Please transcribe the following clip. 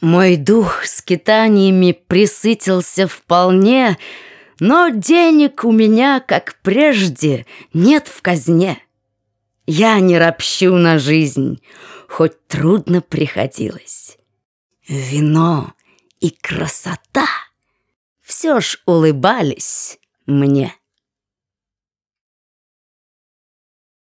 Мой дух скитаниями присытился вполне, Но денег у меня, как прежде, нет в казне. Я не ропщу на жизнь, хоть трудно приходилось. Вино и красота все ж улыбались мне.